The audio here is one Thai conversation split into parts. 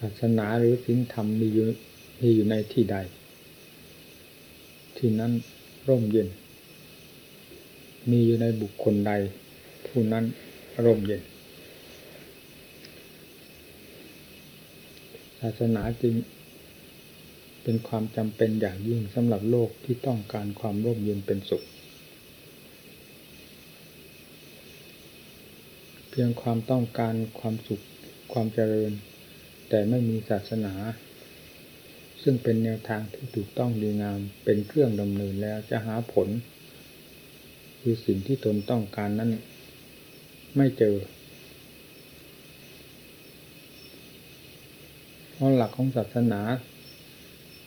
ศาสนาหรือศีลธรรมมีอยู่มีอยู่ในที่ใด ที่นั้นร่มเย็น มีอยู่ในบุคคลใด ผู้นั้นร่มเย็น ศาสนาจึงเป็นความจำเป็นอย่างยิ่งสำหรับโลกที่ต้องการความร่มเย็นเป็นสุข เพียงความต้องการความสุขความเจริญ แต่ไม่มีศาสนา ซึ่งเป็นแนวทางที่ถูกต้องดีงาม เป็นเครื่องดำเนินแล้วจะหาผล คือสิ่งที่ตนต้องการนั้น ไม่เจอเพราะหลักของศาสนา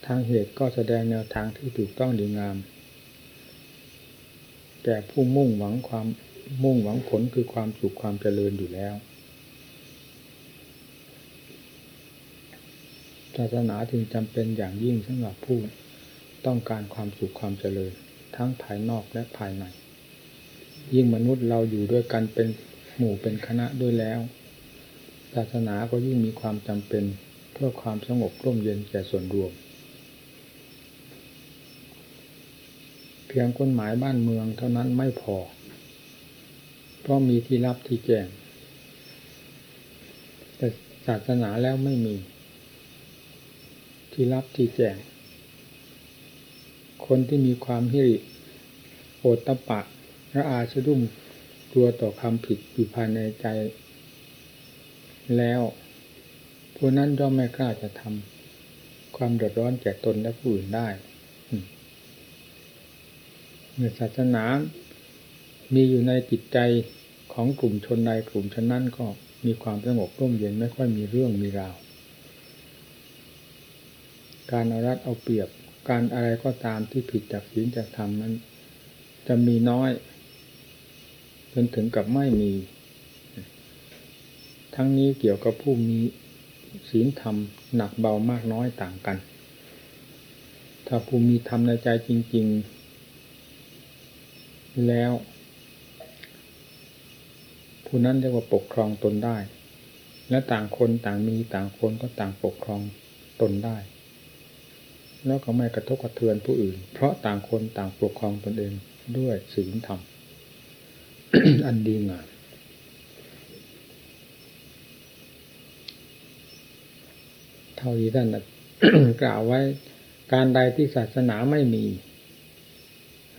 ทางเหตุก็แสดงแนวทางที่ถูกต้องดีงามแก่ผู้มุ่งหวังความมุ่งหวังผลคือความสุขความเจริญอยู่แล้ว ศาสนาจึงจำเป็นอย่างยิ่งสำหรับผู้ต้องการความสุขความเจริญ ทั้งภายนอกและภายใน ยิ่งมนุษย์เราอยู่ด้วยกันเป็นหมู่เป็นคณะด้วยแล้ว ศาสนาก็ยิ่งมีความจำเป็นเพื่อความสงบร่มเย็นแก่ส่วนรวม เพียงกฎหมายบ้านเมืองเท่านั้นไม่พอ เพราะมีที่รับที่แจ้งแต่ศาสนาแล้วไม่มี ที่รับที่แจงคนที่มีความหิริโอตตะปะระอาสะดุ้งกลัวต่อคำผิดอยู่ภายในใจ แล้วผู้นั้นย่อมไม่กล้าจะทำความเดือดร้อนแก่ตนและผู้อื่นได้เมื่อศาสนามีอยู่ในจิตใจของกลุ่มชนใดกลุ่มชนนั้นก็มีความสงบร่มเย็นไม่ค่อยมีเรื่องมีราว การเอารัดเอาเปรียบ การอะไรก็ตามที่ผิดจากศีลจากธรรมนั้น จะมีน้อย จนถึงกับไม่มี ทั้งนี้เกี่ยวกับผู้มีศีลธรรมหนักเบามากน้อยต่างกัน ถ้าผู้มีธรรมในใจจริง ๆ แล้ว ผู้นั้นเรียกว่าปกครองตนได้ และต่างคนต่างมีต่างคนก็ต่างปกครองตนได้ แล้วก็ไม่กระทบกระเทือนผู้อื่น เพราะต่างคนต่างปกครองตนเองด้วยศีลธรรม อันดีงามเท่าที่ท่านกล่าวไว้ การใดที่ศาสนาไม่มี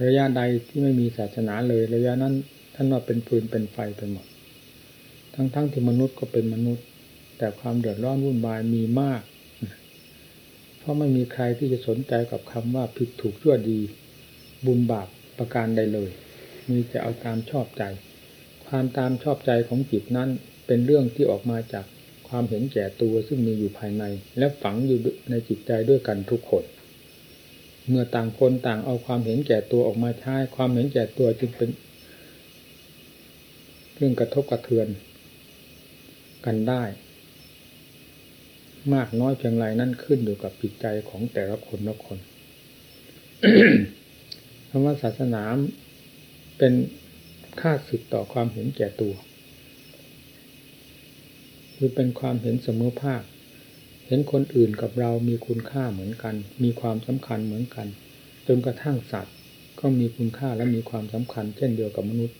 ระยะใดที่ไม่มีศาสนาเลย ระยะนั้นท่านว่าเป็นฟืนเป็นไฟไปหมด ทั้งๆทที่มนุษย์ก็เป็นมนุษย์ แต่ความเดือดร้อนวุ่นวายมีมาก เพราะไม่มีใครที่จะสนใจกับคำว่าผิดถูกชั่วดี บุญบาปประการใดเลย มีจะเอาตามชอบใจ ความตามชอบใจของจิตนั้นเป็นเรื่องที่ออกมาจากความเห็นแก่ตัวซึ่งมีอยู่ภายใน และฝังอยู่ในจิตใจด้วยกันทุกคน เมื่อต่างคนต่างเอาความเห็นแก่ตัวออกมาใช้ความเห็นแก่ตัวจึงเป็นเรื่องกระทบกระเทือนกันได้ มากน้อยเพียงไรนั่นขึ้นอยู่กับจิตใจของแต่ละคนละคนคำว่าศาสนาเป็นค่าสึกต่อความเห็นแก่ตัว คือเป็นความเห็นเสมอภาค เห็นคนอื่นกับเรามีคุณค่าเหมือนกัน มีความสำคัญเหมือนกัน จนกระทั่งสัตว์ก็มีคุณค่าและมีความสำคัญ เช่นเดียวกับมนุษย์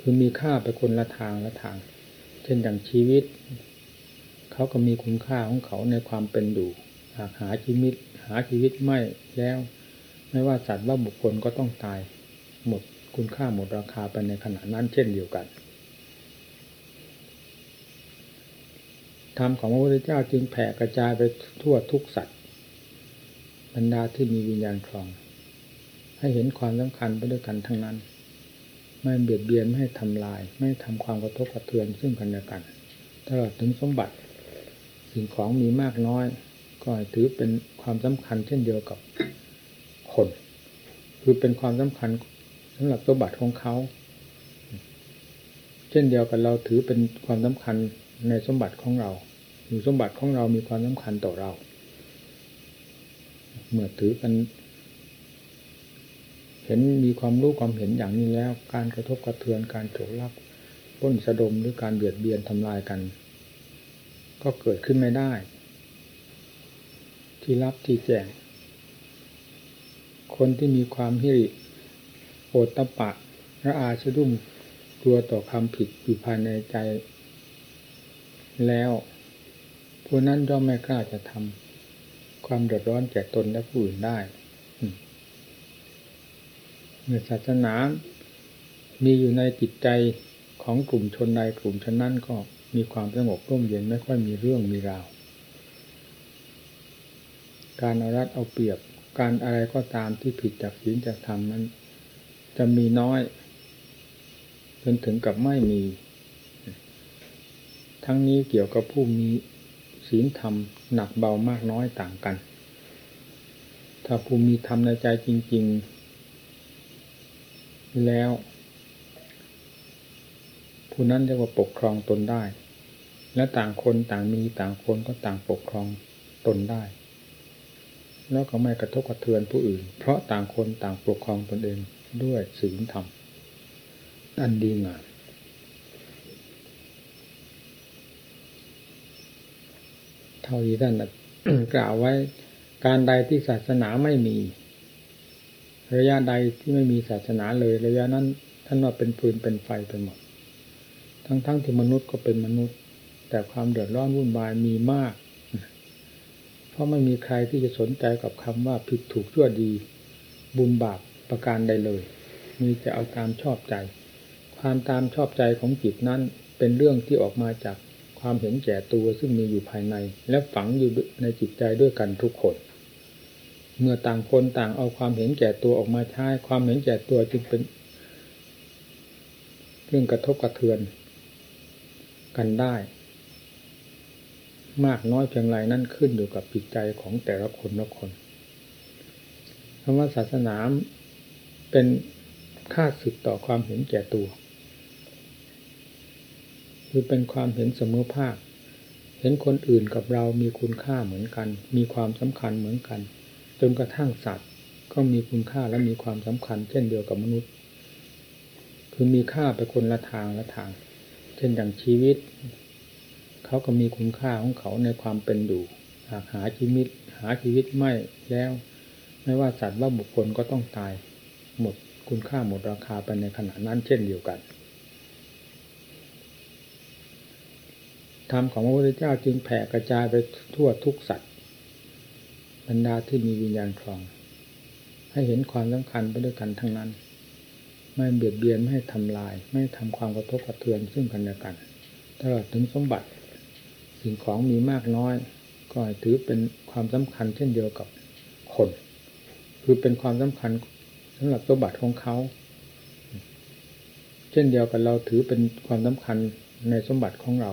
คือมีค่าไปคนละทางละทาง เช่นอย่างชีวิต เขาก็มีคุณค่าของเขาในความเป็นอยู่หากหาชีวิต หาชีวิตไม่แล้ว ไม่ว่าสัตว์ว่าบุคคลก็ต้องตาย หมดคุณค่าหมดราคาไปในขณะนั้นเช่นเดียวกันธรรมของพระพุทธเจ้าจึงแผ่กระจายไปทั่วทุกสัตว์บรรดาที่มีวิญญาณครอง ให้เห็นความสำคัญไปด้วยกันทั้งนั้น ไม่เบียดเบียนไม่ให้ทำลาย ไม่ทำความกระทบกระเทือนซึ่งกันและกัน ตลอดถึงสมบัติ สิ่งของมีมากน้อย ก็ถือเป็นความสำคัญเช่นเดียวกับคน คือเป็นความสำคัญสำหรับสมบัติของเขา เช่นเดียวกันเราถือเป็นความสำคัญในสมบัติของเราหรือสมบัติของเรามีความสำคัญต่อเรา เมื่อถือกัน เห็นมีความรู้ความเห็นอย่างนี้แล้ว การกระทบกระเทือนการโฉลักป้นสะดมหรือการเบียดเบียนทำลายกัน ก็เกิดขึ้นไม่ได้ ที่รับที่แจงคนที่มีความหิริโอตตะปะระอาสะดุ้งกลัวต่อคำผิดอยู่ภายในใจ แล้วผู้นั้นย่อมไม่กล้าจะทำความเดือดร้อนแก่ตนและผู้อื่นได้เมื่อศาสนามีอยู่ในจิตใจของกลุ่มชนใดกลุ่มชนนั้นก็ มีความสงบร่มเย็นไม่ค่อยมีเรื่องมีราว การเอารัดเอาเปรียบ การอะไรก็ตามที่ผิดจากศีลจากธรรมนั้น จะมีน้อย จนถึงกับไม่มี ทั้งนี้เกี่ยวกับผู้มีศีลธรรมหนักเบามากน้อยต่างกัน ถ้าผู้มีธรรมในใจจริง ๆ แล้วผู้นั้นเรียกว่าปกครองตนได้ และต่างคนต่างมีต่างคนก็ต่างปกครองตนได้ แล้วก็ไม่กระทบกระเทือนผู้อื่น เพราะต่างคนต่างปกครองตนเองด้วยศีลธรรมอันดีงามเท่าที่ท่านกล่าวไว้การใดที่ศาสนาไม่มี ระยะใดที่ไม่มีศาสนาเลยระยะนั้นท่านว่าเป็นฟืนเป็นไฟไปหมด ทั้งๆทที่มนุษย์ก็เป็นมนุษย์ แต่ความเดือดร้อนวุ่นวายมีมาก เพราะไม่มีใครที่จะสนใจกับคำว่าผิดถูกชั่วดี บุญบาปประการใดเลย มีแต่เอาตามชอบใจ ความตามชอบใจของจิตนั้นเป็นเรื่องที่ออกมาจากความเห็นแก่ตัวซึ่งมีอยู่ภายใน และฝังอยู่ในจิตใจด้วยกันทุกคน เมื่อต่างคนต่างเอาความเห็นแก่ตัวออกมาใช้ความเห็นแก่ตัวจึงเป็นเรื่องกระทบกระเทือนกันได้ มากน้อยเพียงไรนั่นขึ้นอยู่กับจิตใจของแต่ละคนละคนคำว่าศาสนาเป็นค่าสึกต่อความเห็นแก่ตัว คือเป็นความเห็นเสมอภาค เห็นคนอื่นกับเรามีคุณค่าเหมือนกัน มีความสำคัญเหมือนกัน จนกระทั่งสัตว์ก็มีคุณค่าและมีความสำคัญ เช่นเดียวกับมนุษย์ คือมีค่าไปคนละทางละทาง เช่นอย่างชีวิต เขาก็มีคุณค่าของเขาในความเป็นอยู่หากหาชีวิต หาชีวิตไม่แล้ว ไม่ว่าสัตว์ว่าบุคคลก็ต้องตาย หมดคุณค่าหมดราคาไปในขณะนั้นเช่นเดียวกันธรรมของพระพุทธเจ้าจึงแผ่กระจายไปทั่วทุกสัตว์บรรดาที่มีวิญญาณครอง ให้เห็นความสำคัญไปด้วยกันทั้งนั้น ไม่เบียดเบียนไม่ให้ทำลาย ไม่ทำความกระทบกระเทือนซึ่งกันและกัน ตลอดถึงสมบัติ สิ่งของมีมากน้อย ก็ถือเป็นความสำคัญเช่นเดียวกับคน คือเป็นความสำคัญสำหรับสมบัติของเขา เช่นเดียวกันเราถือเป็นความสำคัญในสมบัติของเรา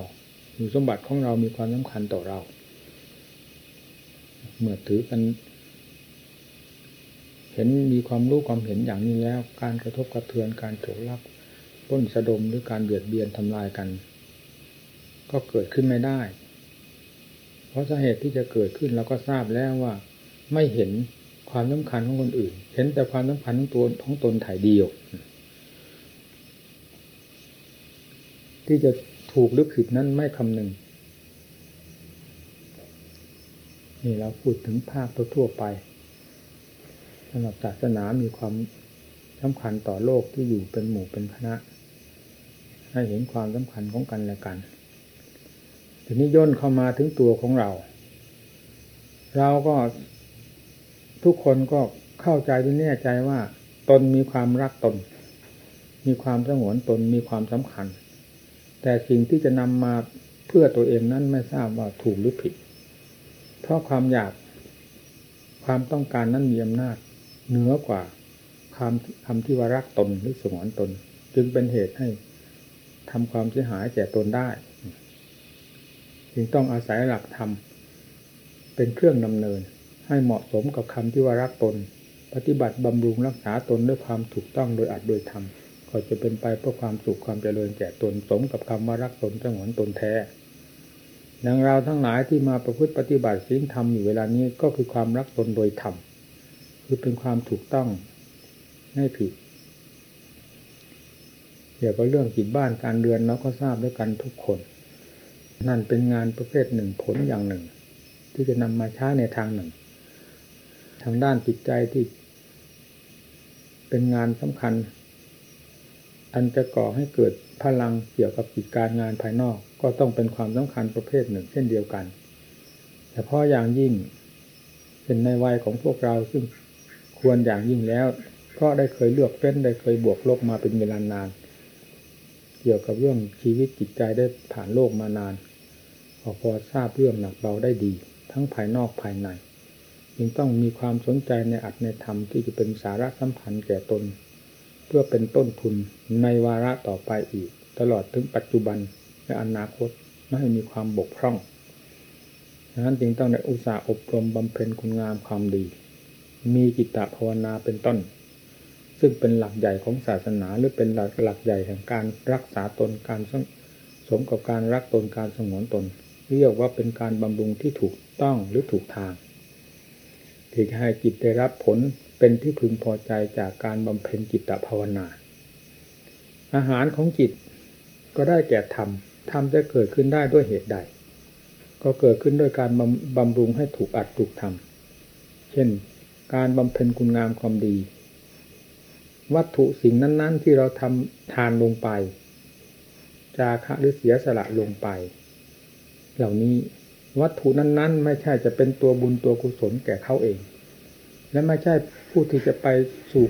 หรือสมบัติของเรามีความสำคัญต่อเรา เมื่อถือกัน เห็นมีความรู้ความเห็นอย่างนี้แล้ว การกระทบกระเทือนการโฉลักป้นสะดมหรือการเบียดเบียนทำลายกันก็เกิดขึ้นไม่ได้ เพราะสาเหตุที่จะเกิดขึ้นเราก็ทราบแล้วว่า ไม่เห็นความสำคัญของคนอื่น เห็นแต่ความสำคัญของตัวของตนถ่ายเดียว ที่จะถูกหรือผิดนั้นไม่คำนึงนี่เราพูดถึงภาคทั่วไปสำหรับศาสนามีความสำคัญต่อโลกที่อยู่เป็นหมู่เป็นคณะ ให้เห็นความสำคัญของกันและกัน ทีนี้ย่นเข้ามาถึงตัวของเรา เราก็ทุกคนก็เข้าใจด้วยแน่ใจว่า ตนมีความรักตน มีความสงวนตนมีความสำคัญ แต่สิ่งที่จะนำมาเพื่อตัวเองนั้นไม่ทราบว่าถูกหรือผิด เพราะความอยากความต้องการนั้นมีอำนาจเหนือกว่าคำคำที่ว่ารักตนหรือสงวนตน จึงเป็นเหตุให้ทำความเสียหายแก่ตนได้ จึงต้องอาศัยหลักธรรม เป็นเครื่องดำเนิน ให้เหมาะสมกับคำที่ว่ารักตน ปฏิบัติบำรุงรักษาตนด้วยความถูกต้องโดยอัดโดยธรรมก็จะเป็นไปเพื่อความสุขความเจริญแก่ตนสมกับคำว่ารักตนสงวนตนแท้ดังเราทั้งหลายที่มาประพฤติปฏิบัติสิ่งธรรมอยู่เวลานี้ก็คือความรักตนโดยธรรมคือเป็นความถูกต้องไม่ผิดเกี่ยวกับเรื่องกิจบ้านการเรือนเราก็ทราบด้วยกันทุกคน นั่นเป็นงานประเภทหนึ่งผลอย่างหนึ่ง ที่จะนำมาใช้ในทางหนึ่ง ทางด้านจิตใจที่ เป็นงานสำคัญ อันจะก่อให้เกิดพลังเกี่ยวกับกิจการงานภายนอก ก็ต้องเป็นความสำคัญประเภทหนึ่ง เช่นเดียวกันแต่พาะอย่างยิ่งเป็นในวัยของพวกเราซึ่งควรอย่างยิ่งแล้ว เพราะได้เคยเลือกเป็นได้เคยบวกลบมาเป็นเวลานาน เกี่ยวกับเรื่องชีวิตจิตใจได้ผ่านโลกมานาน พอพอทราบเรื่องหนักเบาได้ดี ทั้งภายนอกภายในจึงต้องมีความสนใจในอัตในธรรมที่จะเป็นสาระสัมพันธ์แก่ตน เพื่อเป็นต้นทุนในวาระต่อไปอีก ตลอดถึงปัจจุบันและอนาคตไม่ให้มีความบกพร่องดังนั้นจึงต้องในอุตสาห์อบรมบำเพ็ญคุณงามความดี มีจิตตภาวนาเป็นต้น ซึ่งเป็นหลักใหญ่ของศาสนาหรือเป็นหลักหลักใหญ่แห่งการรักษาตนการสมกับการรักตนการสงวนตน เรียกว่าเป็นการบำรุงที่ถูกต้องหรือถูกทางที่จะให้จิตได้รับผลเป็นที่พึงพอใจจากการบำเพ็ญจิตตภาวนา อาหารของจิตก็ได้แก่ธรรมธรรมจะเกิดขึ้นได้ด้วยเหตุใด ก็เกิดขึ้นด้วยการบำรุงให้ถูกอัดถูกทำเช่น การบำเพ็ญคุณงามความดี วัตถุสิ่งนั้น ๆ ที่เราทำทานลงไป จาคะหรือเสียสละลงไป เหล่านี้ วัตถุนั้นๆ ไม่ใช่จะเป็นตัวบุญตัวกุศลแก่เขาเอง และไม่ใช่ผู้ที่จะไปสู่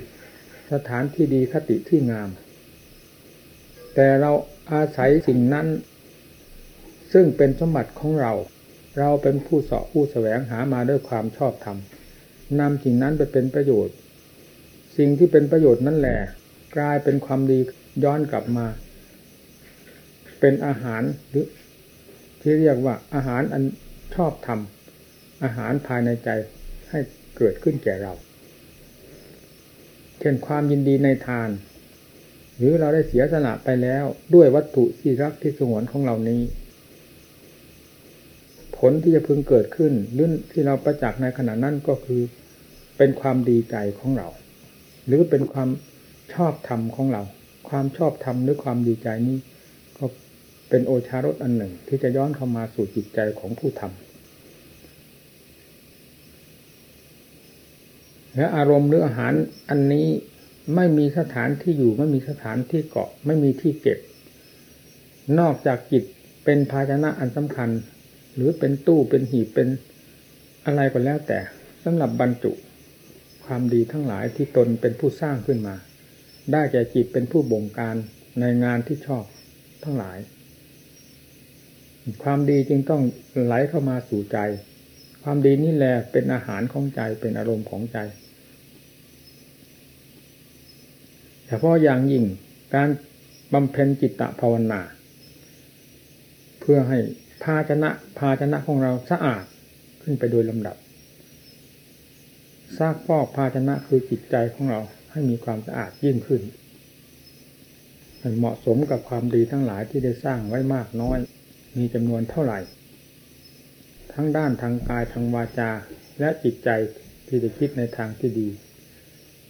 สถานที่ดีคติที่งาม แต่เราอาศัยสิ่งนั้น ซึ่งเป็นสมบัติของเรา เราเป็นผู้เสาะผู้แสวงหามาด้วยความชอบธรรมนำสิ่งนั้นไปเป็นประโยชน์ สิ่งที่เป็นประโยชน์นั่นแหละกลายเป็นความดีย้อนกลับมา เป็นอาหารหรือ ที่เรียกว่าอาหารอันชอบธรรมอาหารภายในใจให้เกิดขึ้นแก่เรา เช่นความยินดีในทาน หรือเราได้เสียสละไปแล้วด้วยวัตถุที่รักที่สงวนของเรานี้ ผลที่จะพึงเกิดขึ้นลื่นที่เราประจักษ์ในขณะนั้นก็คือ เป็นความดีใจของเรา หรือเป็นความชอบธรรมของเรา ความชอบธรรมหรือความดีใจนี้ เป็นโอชารสอันหนึ่งที่จะย้อนเข้ามาสู่จิตใจของผู้ทำและอารมณ์หรืออาหารอันนี้ไม่มีสถานที่อยู่ไม่มีสถานที่เกาะไม่มีที่เก็บ นอกจากจิตเป็นภาชนะอันสำคัญ หรือเป็นตู้เป็นหีบเป็นอะไรก็แล้วแต่สำหรับบรรจุความดีทั้งหลายที่ตนเป็นผู้สร้างขึ้นมา ได้แก่จิตเป็นผู้บงการในงานที่ชอบทั้งหลาย ความดีจึงต้องไหลเข้ามาสู่ใจ ความดีนี่แหละเป็นอาหารของใจเป็นอารมณ์ของใจเฉพาะอย่างยิ่งการบำเพ็ญจิตตภาวนา เพื่อให้ภาชนะภาชนะของเราสะอาดขึ้นไปโดยลำดับซากฟอกภาชนะคือจิตใจของเราให้มีความสะอาดยิ่งขึ้นเหมาะสมกับความดีทั้งหลายที่ได้สร้างไว้มากน้อย มีจำนวนเท่าไหร่ ทั้งด้านทางกายทางวาจา และจิตใจที่จะคิดในทางที่ดี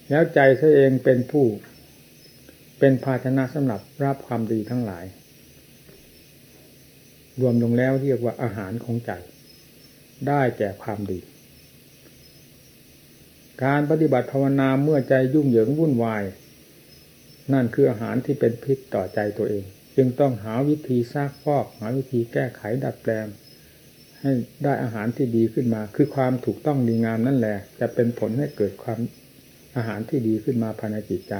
แล้วใจเธอเองเป็นผู้ เป็นภาชนะสำหรับรับความดีทั้งหลาย รวมลงแล้วเรียกว่าอาหารของใจ ได้แก่ความดี การปฏิบัติภาวนาเมื่อใจยุ่งเหยิงวุ่นวาย นั่นคืออาหารที่เป็นพิษต่อใจตัวเอง จึงต้องหาวิธีซากฟอกหาวิธีแก้ไขดัดแปลง ให้ได้อาหารที่ดีขึ้นมา คือความถูกต้องดีงามนั่นแหละ จะเป็นผลให้เกิดความอาหารที่ดีขึ้นมาภายในจิตใจ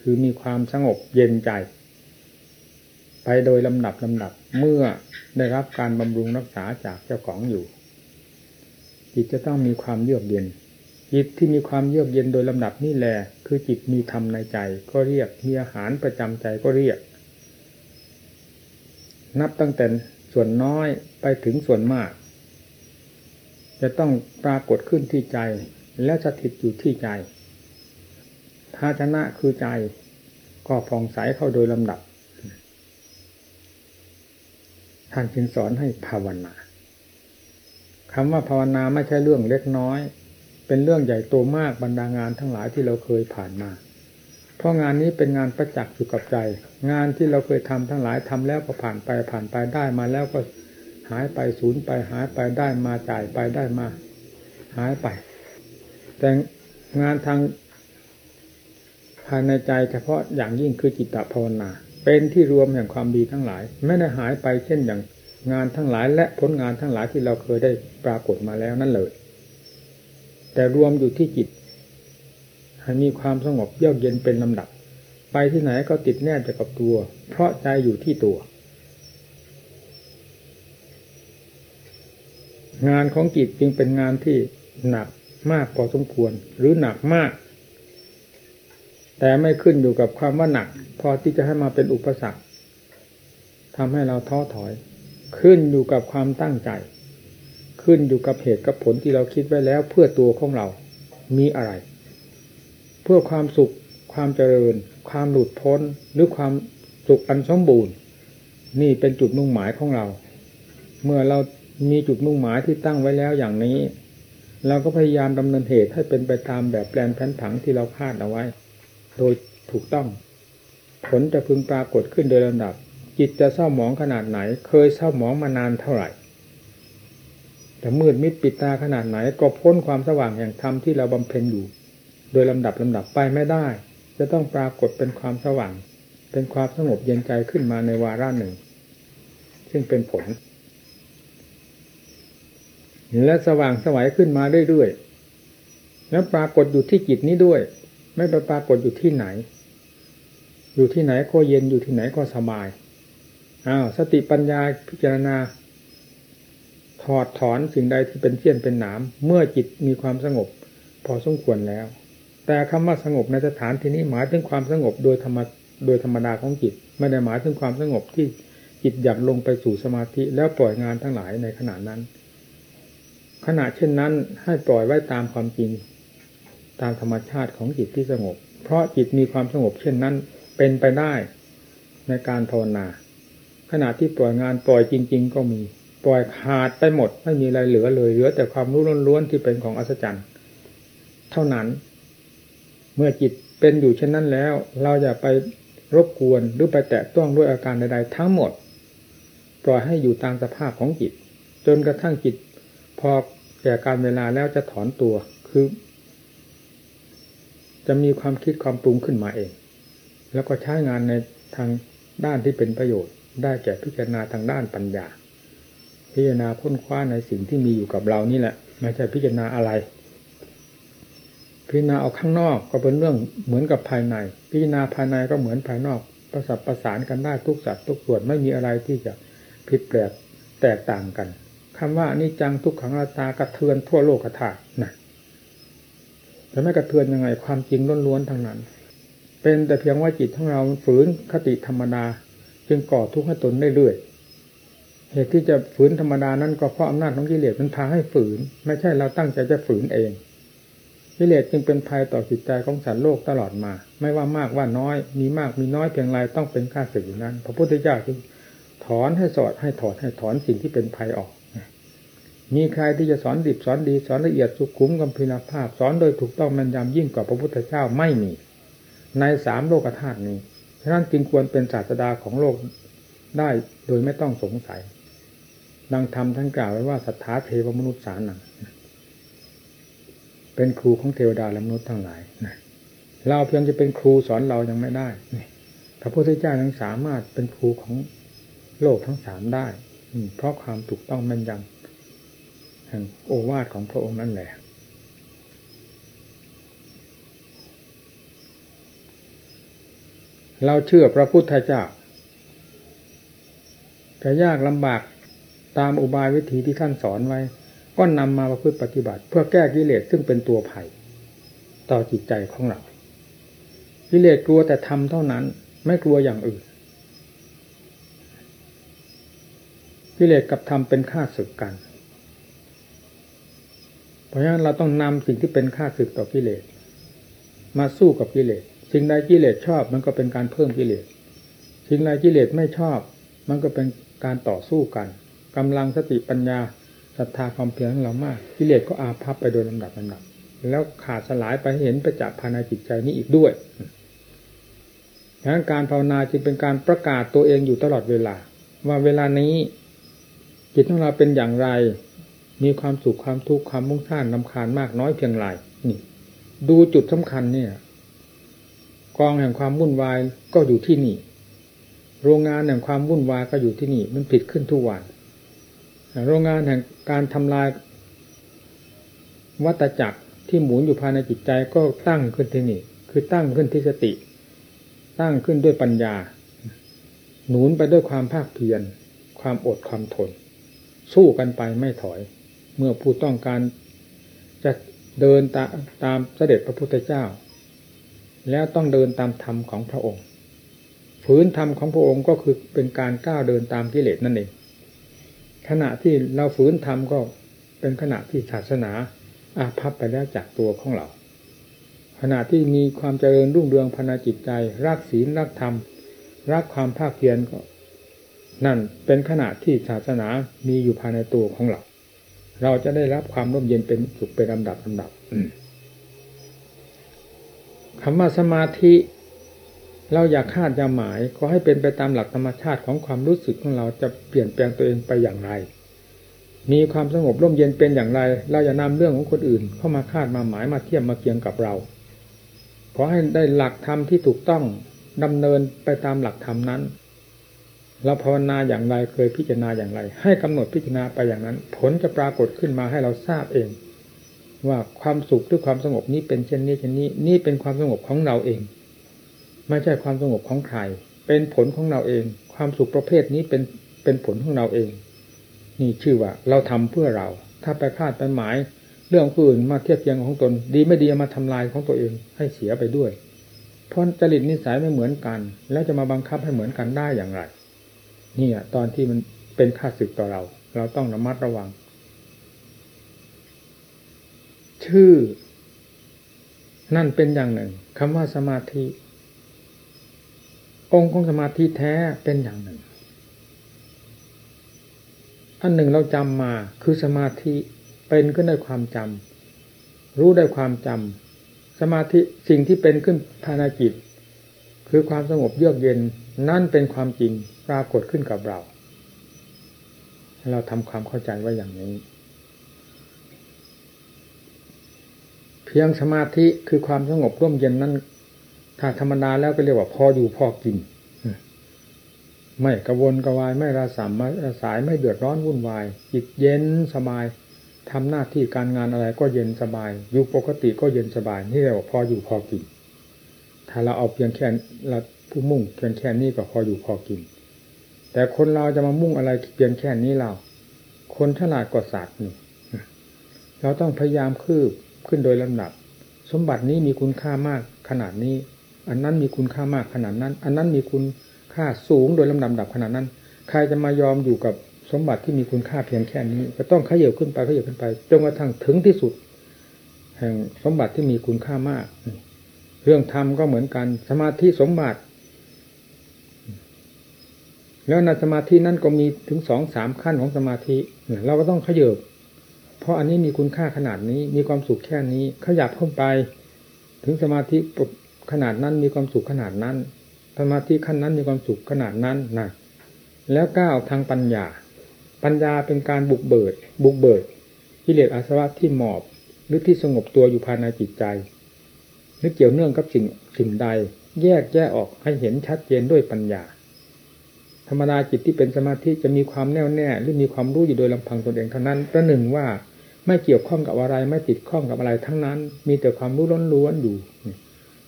คือมีความสงบเย็นใจ ไปโดยลำดับลำดับเมื่อได้รับการบำรุงรักษาจากเจ้าของอยู่ จิตจะต้องมีความเยือกเย็นจิตที่มีความเยือกเย็นโดยลำดับนี่แหละคือจิตมีธรรมในใจ ก็เรียกมีอาหารประจำใจก็เรียก นับตั้งแต่ส่วนน้อยไปถึงส่วนมาก จะต้องปรากฏขึ้นที่ใจ และสถิตอยู่ที่ใจภาชนะคือใจก็ผ่องใสเข้าโดยลำดับ ท่านจึงสอนให้ภาวนาคำว่าภาวนาไม่ใช่เรื่องเล็กน้อย เป็นเรื่องใหญ่โตมากบรรดางานทั้งหลายที่เราเคยผ่านมา ราะงานนี้เป็นงานประจักษ์อยู่กับใจ งานที่เราเคยทำทั้งหลายทำแล้วก็ผ่านไปผ่านไปได้มาแล้วก็หายไปสูญไปหายไปได้มาจ่ายไปได้มา หายไป แต่งานทางภายในใจเฉพาะอย่างยิ่งคือจิตตภาวนา เป็นที่รวมแห่งความดีทั้งหลาย ไม่ได้หายไปเช่นอย่างงานทั้งหลาย และผลงานทั้งหลายที่เราเคยได้ปรากฏมาแล้วนั่นเลย แต่รวมอยู่ที่จิต มีความสงบเยือกเย็นเป็นลำดับ ไปที่ไหนก็ติดแนบจะกับตัว เพราะใจอยู่ที่ตัว งานของจิตจึงเป็นงานที่หนักมากพอสมควร หรือหนักมาก แต่ไม่ขึ้นอยู่กับความว่าหนัก พอที่จะให้มาเป็นอุปสรรคทำให้เราท้อถอย ขึ้นอยู่กับความตั้งใจ ขึ้นอยู่กับเหตุกับผลที่เราคิดไว้แล้วเพื่อตัวของเรา มีอะไร เพื่อความสุขความเจริญ ความหลุดพ้นหรือความสุขอันสมบูรณ์ นี่เป็นจุดมุ่งหมายของเรา เมื่อเรามีจุดมุ่งหมายที่ตั้งไว้แล้วอย่างนี้ เราก็พยายามดำเนินเหตุให้เป็นไปตามแบบแปลนแผนผังที่เราคาดเอาไว้ โดยถูกต้อง ผลจะพึงปรากฏขึ้นโดยลำดับ จิตจะเศร้าหมองขนาดไหน เคยเศร้าหมองมานานเท่าไหร่แต่มืดมิดปิดตาขนาดไหนก็พ้นความสว่างแห่งธรรมที่เราบำเพ็ญอยู่ โดยลำดับลำดับไปไม่ได้ จะต้องปรากฏเป็นความสว่าง เป็นความสงบเย็นใจขึ้นมาในวาระหนึ่ง ซึ่งเป็นผล และสว่างสวัยขึ้นมาเรื่อยๆแล้วปรากฏอยู่ที่จิตนี้ด้วย ไม่ไปปรากฏอยู่ที่ไหน อยู่ที่ไหนก็เย็นอยู่ที่ไหนก็สบายอ้าวสติปัญญาพิจารณาถอดถอนสิ่งใดที่เป็นเสี้ยนเป็นหนามเมื่อจิตมีความสงบ พอสมควรแล้ว แต่คำว่าสงบในสถานที่นี้หมายถึงความสงบโดยธรรมโดยธรรมดาของจิต ไม่ได้หมายถึงความสงบที่จิตหยับลงไปสู่สมาธิแล้วปล่อยงานทั้งหลายในขณะนั้น ขณะเช่นนั้นให้ปล่อยไว้ตามความจริง ตามธรรมชาติของจิตที่สงบ เพราะจิตมีความสงบเช่นนั้นเป็นไปได้ในการภาวนา ขณะที่ปล่อยงานปล่อยจริง ๆ ก็มี ปล่อยขาดไปหมด ไม่มีอะไรเหลือเลยเหลือแต่ความรู้ล้วนๆที่เป็นของอัศจรรย์ เท่านั้น เมื่อจิตเป็นอยู่เช่นนั้นแล้ว เราจะไปรบกวนหรือไปแตะต้องด้วยอาการใดๆทั้งหมด ปล่อยให้อยู่ตามสภาพของจิต จนกระทั่งจิต พอแก่การเวลาแล้วจะถอนตัวคือ จะมีความคิดความปรุงขึ้นมาเอง แล้วก็ใช้งานในทางด้านที่เป็นประโยชน์ ได้แก่พิจารณาทางด้านปัญญา พิจารณาค้นคว้าในสิ่งที่มีอยู่กับเรานี่แหละไม่ใช่พิจารณาอะไร พิจารณาเอาข้างนอกก็เป็นเรื่องเหมือนกับภายใน พิจารณาภายในก็เหมือนภายนอก ประสับประสานกันได้ทุกสัตว์ทุกส่วนไม่มีอะไรที่จะผิดแปลกแตกต่างกันคำว่านิจังทุกขังอาตากระเทือนทั่วโลกธาตุนะแต่ไม่กระเทือนยังไงความจริงล้วนๆทางนั้น เป็นแต่เพียงว่าจิตของเราฝืนคติธรรมดาจึงก่อทุกข์ให้ตนเรื่อยๆเหตุที่จะฝืนธรรมดานั้นก็เพราะอำนาจของกิเลสมันพาให้ฝืน ไม่ใช่เราตั้งใจจะฝืนเอง กิเลสจึงเป็นภัยต่อจิตใจของสัตว์โลกตลอดมา ไม่ว่ามากว่าน้อย มีมากมีน้อยเพียงไรต้องเป็นค่าศึกอยู่นั้น พระพุทธเจ้าจึงถอนให้สอดให้ถอดให้ถอนสิ่งที่เป็นภัยออก มีใครที่จะสอนดิบสอนดีสอนละเอียดสุขุมกัมพินาภาพ สอนโดยถูกต้องมันยำยิ่งกว่าพระพุทธเจ้าไม่มี ในสามโลกธาตุนี้ฉะนั้นจึงควรเป็นศาสดาของโลกได้โดยไม่ต้องสงสัย ดังธรรมท่านกล่าวไว้ว่าสัทธาเทวมนุษย์สารนัง เป็นครูของเทวดาและมนุษย์ทั้งหลายเราเพียงจะเป็นครูสอนเรายังไม่ได้พระพุทธเจ้ายังสามารถเป็นครูของโลกทั้งสามได้เพราะความถูกต้องแม่นยำแห่งโอวาทของพระองค์นั่นแหละเราเชื่อพระพุทธเจ้าจะยากลำบากตามอุบายวิธีที่ท่านสอนไว้ ก็นำมาประพฤติปฏิบัติ เพื่อแก้กิเลสซึ่งเป็นตัวภัย ต่อจิตใจของเรากิเลสกลัวแต่ทำเท่านั้น ไม่กลัวอย่างอื่นกิเลสกับธรรมเป็นข้าศึกกัน เพราะฉะนั้นเราต้องนำสิ่งที่เป็นค่าศึกต่อกิเลสมาสู้กับกิเลสสิ่งใดกิเลสชอบมันก็เป็นการเพิ่มกิเลสสิ่งใดกิเลสไม่ชอบ มันก็เป็นการต่อสู้กันกำลังสติปัญญา ศรัทธาความเพียรของเรามากกิเลสก็อาภัพไปโดยลำดับลำดับ แล้วขาดสลายไปเห็นประจักษ์ภายในจิตใจนี้อีกด้วยดังนั้นการภาวนาจึงเป็นการประกาศตัวเองอยู่ตลอดเวลา ว่าเวลานี้ จิตของเราเป็นอย่างไร มีความสุขความทุกข์ความมุ่งท่านลำคาญมากน้อยเพียงไรนี่ ดูจุดสำคัญเนี่ย กองแห่งความวุ่นวายก็อยู่ที่นี่ โรงงานแห่งความวุ่นวายก็อยู่ที่นี่ มันผิดขึ้นทุกวัน โรงงานแห่งการทำลายวัตจักรที่หมุนอยู่ภายในจิตใจก็ตั้งขึ้นที่นี่ คือตั้งขึ้นที่สติ ตั้งขึ้นด้วยปัญญา หนุนไปด้วยความภาคเพียรความอดความทน สู้กันไปไม่ถอย เมื่อผู้ต้องการจะเดินตาตามเสด็จพระพุทธเจ้า แล้วต้องเดินตามธรรมของพระองค์ฝืนธรรมของพระองค์ก็คือเป็นการก้าวเดินตามกิเลสนั่นเอง ขณะที่เราฝืนธรรมก็เป็นขณะที่ศาสนาอาภัพไปแล้วจากตัวของเรา ขณะที่มีความเจริญรุ่งเรืองภาจิตใจ รักศีลรักธรรม รักความภาคเพียรก็ นั่นเป็นขณะที่ศาสนามีอยู่ภายในตัวของเรา เราจะได้รับความร่มเย็นเป็นสุขเป็นลำดับลำดับคำว่าสมาธิ เราอยากคาดจะหมายขอให้เป็นไปตามหลักธรรมชาติของความรู้สึกของเราจะเปลี่ยนแปลงตัวเองไปอย่างไร มีความสงบร่มเย็นเป็นอย่างไร เราอย่านำเรื่องของคนอื่น เข้ามาคาดมาหมายมาเทียบมาเคียงกับเราขอให้ได้หลักธรรมที่ถูกต้องดำเนินไปตามหลักธรรมนั้นเราภาวนาอย่างไรเคยพิจารณาอย่างไร ให้กำหนดพิจารณาไปอย่างนั้น ผลจะปรากฏขึ้นมาให้เราทราบเอง ว่าความสุขหรือความสงบนี้เป็นเช่นนี้เช่นนี้ นี่เป็นความสงบของเราเอง ไม่ใช่ความสงบของใคร เป็นผลของเราเอง ความสุขประเภทนี้เป็นเป็นผลของเราเอง นี่ชื่อว่า เราทำเพื่อเรา ถ้าไปคาดไปหมาย เรื่องผู้อื่นมาเทียบเทียงของตน ดีไม่ดีมาทำลายของตัวเองให้เสียไปด้วย เพราะจริตนิสัยไม่เหมือนกัน แล้วจะมาบังคับให้เหมือนกันได้อย่างไรนี่อะตอนที่มันเป็นค่าศึกต่อเรา เราต้องระมัดระวัง ชื่อ นั่นเป็นอย่างหนึ่งคำว่าสมาธิ องค์ของสมาธิแท้เป็นอย่างหนึ่ง อันหนึ่งเราจำมาคือสมาธิเป็นขึ้นได้ความจำรู้ได้ความจำสมาธิสิ่งที่เป็นขึ้นภายในจิตคือความสงบเยือกเย็นนั่นเป็นความจริงปรากฏขึ้นกับเรา เราทำความเข้าใจไว้อย่างนี้ เพียงสมาธิคือความสงบร่มเย็นนั้น ถ้าธรรมดาแล้วก็เรียกว่าพออยู่พอกิน ไม่กระวนกระวายไม่ระสำไม่ระสายไม่เดือดร้อนวุ่นวาย จิตเย็นสบายทำหน้าที่การงานอะไรก็เย็นสบาย อยู่ปกติก็เย็นสบายนี่เรียกว่าพออยู่พอกิน ถ้าเราเอาเพียงแค่เราผู้มุ่งเพียงแค่นี้ก็พออยู่พอกิน แต่คนเราจะมามุ่งอะไรเพียงแค่นี้เรา คนฉลาดกว่าสัตว์นี่เราต้องพยายามคืบขึ้นโดยลำดับ สมบัตินี้มีคุณค่ามากขนาดนี้ อันนั้นมีคุณค่ามากขนาดนั้น อันนั้นมีคุณค่าสูงโดยลำดับดับขนาดนั้น ใครจะมายอมอยู่กับสมบัติที่มีคุณค่าเพียงแค่นี้ก็ต้องขยับขึ้นไปขยับขึ้นไปจนกระทั่งถึงที่สุด แห่งสมบัติที่มีคุณค่ามาก เรื่องธรรมก็เหมือนกัน สมาธิสมบัติ แล้วในสมาธินั้นก็มีถึงสองสามขั้นของสมาธิเราก็ต้องขยับเพราะอันนี้มีคุณค่าขนาดนี้มีความสุขแค่นี้ขยับเข้าไป ถึงสมาธิ ขนาดนั้นมีความสุขขนาดนั้นสมาธิขั้นนั้นมีความสุขขนาดนั้นนะแล้วก้าวทางปัญญา ปัญญาเป็นการบุกเบิด บุกเบิดกิเลสอาสวะที่หมอบหรือที่สงบตัวอยู่ภายในจิตใจนึกเกี่ยวเนื่องกับสิ่งสิ่งใด แยกแยกออกให้เห็นชัดเจนด้วยปัญญา ธรรมดาจิตที่เป็นสมาธิจะมีความแน่วแน่ หรือมีความรู้อยู่โดยลำพังตนเองเท่านั้นประหนึ่งว่าไม่เกี่ยวข้องกับอะไรไม่ติดข้องกับอะไรทั้งนั้น มีแต่ความรู้ล้นล้วนอยู่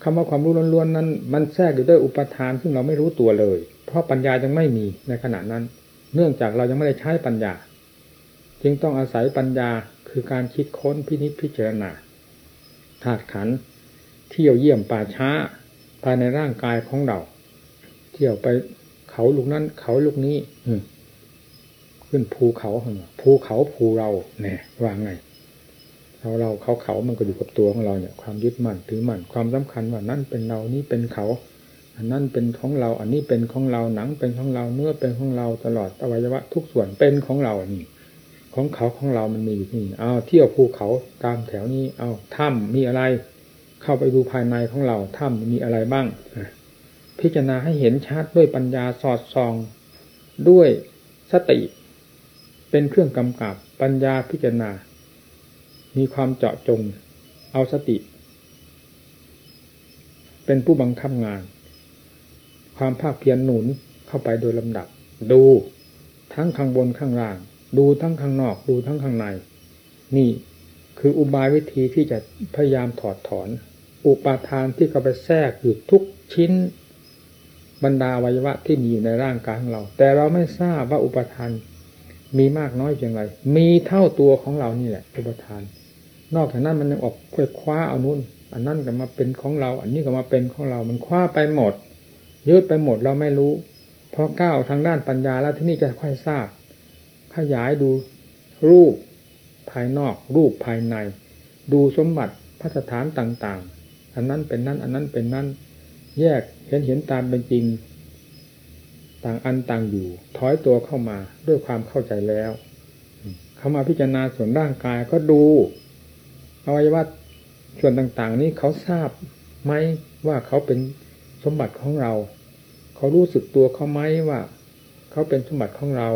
คำว่าความรู้ล้วนๆนั้น มันแทรกอยู่ด้วยอุปทานซึ่งเราไม่รู้ตัวเลย เพราะปัญญายังไม่มีในขณะนั้น เนื่องจากเรายังไม่ได้ใช้ปัญญา จึงต้องอาศัยปัญญาคือการคิดค้นพินิจพิจารณาธาตุขันเที่ยวเยี่ยมป่าช้าภายในร่างกายของเรา เที่ยวไปเขาลูกนั้น เขาลูกนี้ขึ้นภูเขาภูเขาภูเราเนี่ยว่าไง เราเราเขาเขามันก็อยู่กับตัวของเราเนี่ย ความยึดมั่นถือมั่นความสำคัญว่านั่นเป็นเรานี่เป็นเขา อันนั้นเป็นของเรา อันนี้เป็นของเราหนังเป็นของเราเนื้อเป็นของเราตลอดอวัยวะ ทุกส่วนเป็นของเรานี่ของเขาของเรามันมีอยู่ที่นี่เอาเที่ยวภูเขาตามแถวนี้ เอาถ้ำมีอะไร เข้าไปดูภายในของเราถ้ำมีอะไรบ้างพิจารณาให้เห็นชัดด้วยปัญญาสอดส่องด้วยสติ เป็นเครื่องกำกับปัญญาพิจารณา มีความเจาะจง เอาสติ เป็นผู้บังคับงาน ความภาคเพียรหนุนเข้าไปโดยลำดับ ดูทั้งข้างบนข้างล่าง ดูทั้งข้างนอก ดูทั้งข้างใน นี่คืออุบายวิธีที่จะพยายามถอดถอน อุปาทานที่เข้าไปแทรกอยู่ทุกชิ้นบรรดาวัยวะที่มีอยู่ในร่างกายของเรา แต่เราไม่ทราบว่าอุปทานมีมากน้อยเพียงไร มีเท่าตัวของเรานี่แหละ อุปทาน นอกจากนั้นมันยังออกควยคว้าเอานุ่น อันนั้นก็มาเป็นของเรา อันนี้ก็มาเป็นของเรา มันคว้าไปหมดยืดไปหมดเราไม่รู้พอก้าวทางด้านปัญญาแล้วที่นี่จะค่อยทราบ ขยายดูรูปภายนอก รูปภายใน ดูสมบัติพัฒฐานต่าง ๆ อันนั้นเป็นนั่นอันนั้นเป็นนั่นแยกเห็นเห็นตามเป็นจริง ต่างอันต่างอยู่ ถอยตัวเข้ามาด้วยความเข้าใจแล้วเข้ามาพิจารณาส่วนร่างกายก็ดู อวัยวะส่วนต่าง ๆ นี้เขาทราบไหมว่าเขาเป็นสมบัติของเรา เขารู้สึกตัวเขาไหมว่า เขาเป็นสมบัติของเรา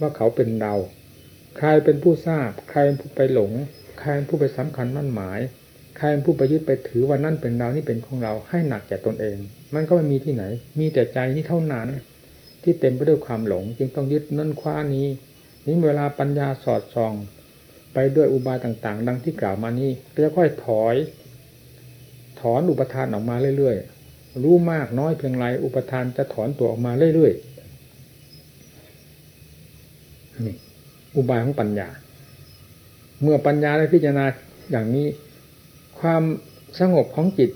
ว่าเขาเป็นเรา ใครเป็นผู้ทราบ ใครเป็นผู้ไปหลง ใครเป็นผู้ไปสำคัญมั่นหมาย ใครเป็นผู้ไปยึดไปถือว่านั่นเป็นเรานี่เป็นของเราให้หนักแก่ตนเอง มันก็ไม่มีที่ไหน มีแต่ใจนี้เท่านั้น ที่เต็มไปด้วยความหลง จึงต้องยึดนั่นคว้านี้ นี่เวลาปัญญาสอดส่อง ไปด้วยอุบายต่างๆ ดังที่กล่าวมานี้ก็จะค่อยถอย ถอนอุปทานออกมาเรื่อยๆ รู้มากน้อยเพียงไรอุปทานจะถอนตัวออกมาเรื่อยๆนี่อุบายของปัญญา เมื่อปัญญาได้พิจารณาอย่างนี้ ความสงบของจิต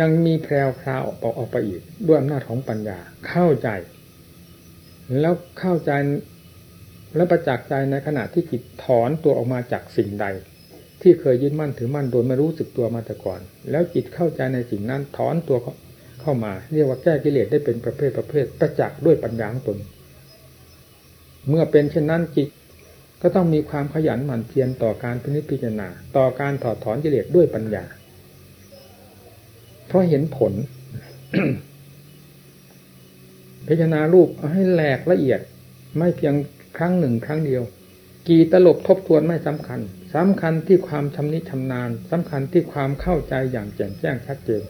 ยังมีแพรวพราวออกออกไปอีกด้วยอำนาจของปัญญาเข้าใจ แล้วเข้าใจ และประจักษ์ใจในขณะที่จิตถอนตัวออกมาจากสิ่งใด ที่เคยยึดมั่นถือมั่นโดยไม่รู้สึกตัวมาแต่ก่อน แล้วจิตเข้าใจในสิ่งนั้นถอนตัวเข้ามา เรียกว่าแก้กิเลสได้เป็นประเภทประเภทประจักษ์ด้วยปัญญาของตน เมื่อเป็นเช่นนั้นจิตก็ต้องมีความขยันหมั่นเพียรต่อการพินิจพิจารณา ต่อการถอดถอนกิเลสด้วยปัญญา เพราะเห็นผล พิจารณารูปให้แหลกละเอียด ไม่เพียง ครั้งหนึ่งครั้งเดียว กี่ตลบทบทวนไม่สำคัญสำคัญที่ความชำนิชำนาญสำคัญที่ความเข้าใจอย่างแจ่มแจ้งชัดเจน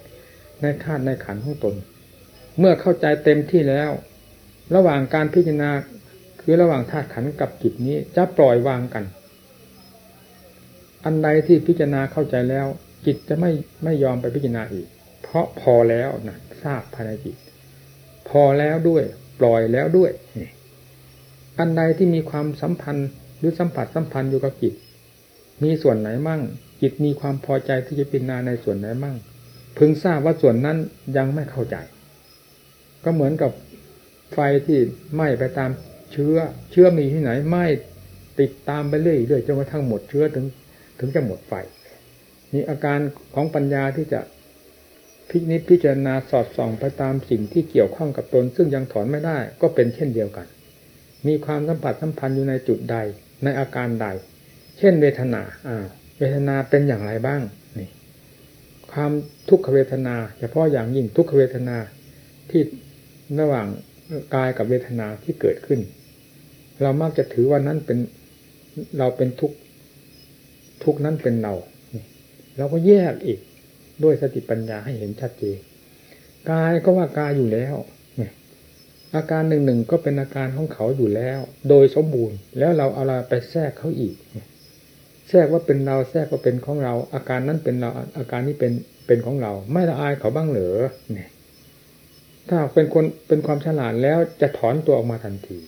ในธาตุในขันของตน เมื่อเข้าใจเต็มที่แล้ว ระหว่างการพิจารณาคือระหว่างธาตุขันกับจิตนี้จะปล่อยวางกัน อันใดที่พิจารณาเข้าใจแล้ว จิตจะไม่ไม่ยอมไปพิจารณาอีก เพราะพอแล้วนะทราบภายในจิต พอแล้วด้วย ปล่อยแล้วด้วย อันใดที่มีความสัมพันธ์หรือสัมผัสสัมพันธ์อยู่กับจิต มีส่วนไหนมั่ง จิตมีความพอใจที่จะพิจารณาในส่วนไหนมั่ง พึงทราบว่าส่วนนั้นยังไม่เข้าใจ ก็เหมือนกับไฟที่ไหม้ไปตามเชื้อ เชื้อมีที่ไหนไหม้ติดตามไปเรื่อยๆจนกระทั่งหมดเชื้อถึง ถึงจะหมดไฟนี่อาการของปัญญาที่จะพิจิตพิจารณาสอดส่องไปตามสิ่งที่เกี่ยวข้องกับตน ซึ่งยังถอนไม่ได้ ก็เป็นเช่นเดียวกัน มีความสัมผัสสัมพันธ์อยู่ในจุดใด ในอาการใด เช่นเวทนาอ่าเวทนาเป็นอย่างไรบ้างนี่ความทุกขเวทนา เฉพาะอย่างยิ่งทุกขเวทนาที่ระหว่างกายกับเวทนาที่เกิดขึ้น เรามักจะถือว่านั้นเป็นเราเป็นทุกทุกนั้นเป็นเราเราก็แยกอีกด้วยสติปัญญาให้เห็นชัดเจนกายก็ว่ากายอยู่แล้ว อาการหนึ่งหนึ่งก็เป็นอาการของเขาอยู่แล้ว โดยสมบูรณ์ แล้วเราเอาอะไรไปแทรกเขาอีก แทรกว่าเป็นเราแทรกว่าเป็นของเรา อาการนั้นเป็นเราอาการนี้เป็นเป็นของเรา ไม่ละอายเขาบ้างเหรอเนี่ยถ้าเป็นคนเป็นความฉลาดแล้วจะถอนตัวออกมาทันที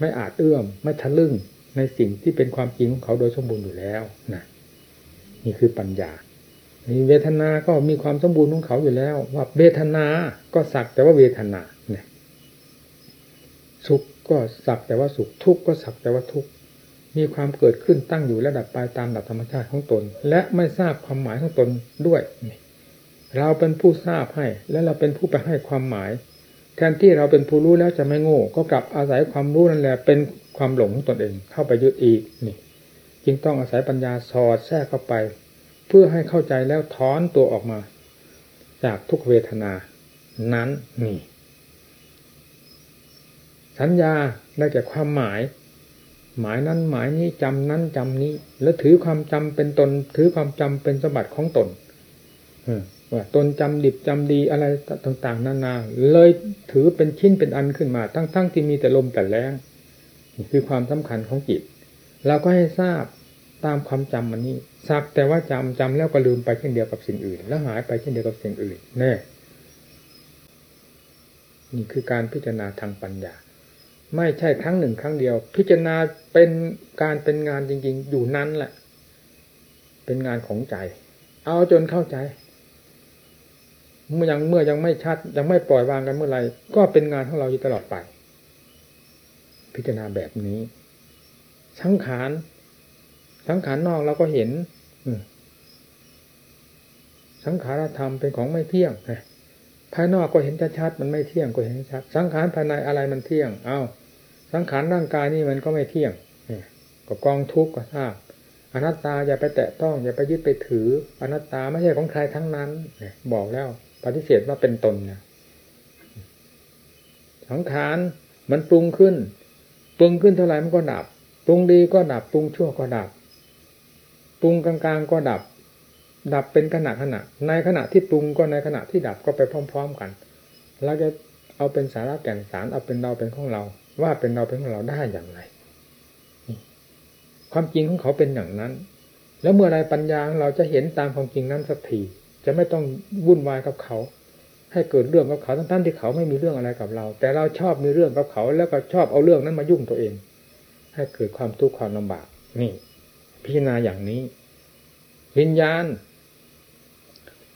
ไม่อาจเอื้อม ไม่ทะลึ่งในสิ่งที่เป็นความจริงของเขาโดยสมบูรณ์อยู่แล้วนะนี่คือปัญญามีเวทนา ก็มีความสมบูรณ์ของเขาอยู่แล้ว ว่าเวทนา ก็สักแต่ว่าเวทนาเนี่ย สุขก็สักแต่ว่าสุขทุกข์ก็สักแต่ว่าทุกข์มีความเกิดขึ้นตั้งอยู่และดับไปตามหลักธรรมชาติของตน และไม่ทราบความหมายของตนด้วยเราเป็นผู้ทราบให้ และเราเป็นผู้ไปให้ความหมาย แทนที่เราเป็นผู้รู้แล้วจะไม่โง่ ก็กลับอาศัยความรู้นั่นแหละเป็นความหลงของตนเองเข้าไปยึดอีกนี่ จึงต้องอาศัยปัญญาสอดแทรกเข้าไป เพื่อให้เข้าใจแล้วถอนตัวออกมา จากทุกเวทนา นั้นนี่ สัญญาได้แก่ความหมาย หมายนั้นหมายนี้จำนั้นจำนี้ แล้วถือความจำเป็นตน ถือความจำเป็นสมบัติของตนว่าตนจำดิบจำดีอะไรต่าง ๆนานาเลยถือเป็นชิ้นเป็นอันขึ้นมา ทั้งๆทที่มีแต่ลมแต่แรงนี่คือความสำคัญของจิตเราก็ให้ทราบตามความจำมันนี้สักแต่ว่าจำจำแล้วก็ลืมไปเช่นเดียวกับสิ่งอื่น แล้วหายไปเช่นเดียวกับสิ่งอื่นแน่นี่คือการพิจารณาทางปัญญา ไม่ใช่ครั้งหนึ่งครั้งเดียว พิจารณาเป็นการเป็นงานจริง ๆ อยู่นั้นแหละ เป็นงานของใจ เอาจนเข้าใจ เมื่อยังเมื่อยังไม่ชัด ยังไม่ปล่อยวางกันเมื่อไหร่ก็เป็นงานของเราอยู่ตลอดไป พิจารณาแบบนี้ สังขารสังขารนอกเราก็เห็นสังขารธรรมเป็นของไม่เที่ยงภายนอกก็เห็นชัดๆมันไม่เที่ยงก็เห็นชัด สังขารภายในอะไรมันเที่ยง เอา้า สังขารร่างกายนี่มันก็ไม่เที่ยงก็กองทุกข์ก็ทราบอนัตตาอย่าไปแตะต้อง อย่าไปยึดไปถือ อนัตตาไม่ใช่ของใครทั้งนั้นบอกแล้วปฏิเสธว่าเป็นตนนะสังขารมันปรุงขึ้น ปรุงขึ้นเท่าไหร่มันก็ดับ ปรุงดีก็ดับ ปรุงชั่วก็ดับ ปรุงกลางๆก็ดับ ดับเป็นขณะขณะ ในขณะที่ปรุงก็ในขณะที่ดับก็ไปพร้อม ๆ กันเราจะเอาเป็นสาระแก่นสารเอาเป็นเราเป็นของเรา ว่าเป็นเราเป็นของเราได้อย่างไรความจริงของเขาเป็นอย่างนั้น แล้วเมื่อไรปัญญาเราจะเห็นตามความจริงนั้นสักทีจะไม่ต้องวุ่นวายกับเขา ให้เกิดเรื่องกับเขาทั้งๆที่เขาไม่มีเรื่องอะไรกับเรา แต่เราชอบมีเรื่องกับเขา แล้วก็ชอบเอาเรื่องนั้นมายุ่งตัวเอง ให้เกิดความทุกข์ความลำบาก นี่ พิจารณาอย่างนี้ วิญญาณ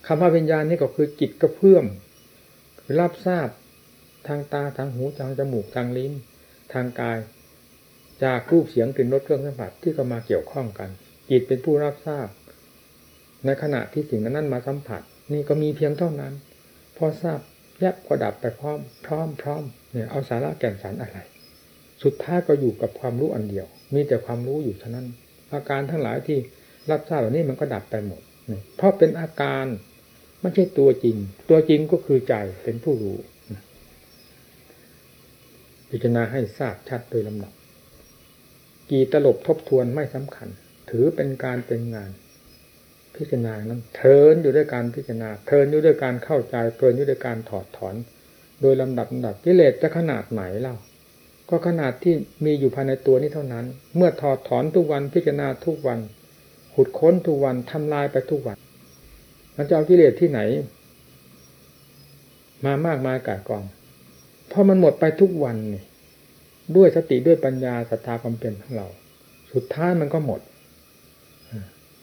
คำว่าวิญญาณนี่ก็คือจิตกระเพื่อมรับทราบ ทางตาทางหูทางจมูกทางลิ้น ทางกาย จากรูปเสียงกลิ่นรสเครื่องสัมผัสที่ก็มาเกี่ยวข้องกันจิตเป็นผู้รับทราบ ในขณะที่สิ่งนั้นมาสัมผัส นี่ก็มีเพียงเท่านั้น พอทราบแยบก็ดับไปพร้อม พร้อมพร้อมเนี่ยเอาสาระแก่นสารอะไร สุดท้ายก็อยู่กับความรู้อันเดียว มีแต่ความรู้อยู่เท่านั้น อาการทั้งหลายที่รับทราบเหล่านี้มันก็ดับไปหมดเพราะเป็นอาการไม่ใช่ตัวจริง ตัวจริงก็คือใจเป็นผู้รู้ พิจารณาให้ทราบชัดโดยลำดับ กี่ตลบทบทวนไม่สำคัญ ถือเป็นการเป็นงาน พิจารณานั้นเทินอยู่ด้วยการพิจารณาเทินอยู่ด้วยการเข้าใจเทินอยู่ด้วยการถอดถอน โดยลำดับลำดับกิเลสจะขนาดไหนเล่าก็ขนาดที่มีอยู่ภายในตัวนี้เท่านั้น เมื่อถอดถอนทุกวันพิจารณาทุกวันขุดค้นทุกวันทำลายไปทุกวัน มันจะเอากิเลสที่ไหน มามากมายกายกอง พราะมันหมดไปทุกวันนี่ด้วยสติด้วยปัญญาศรัทธาความเป็นของเรา สุดท้ายมันก็หมด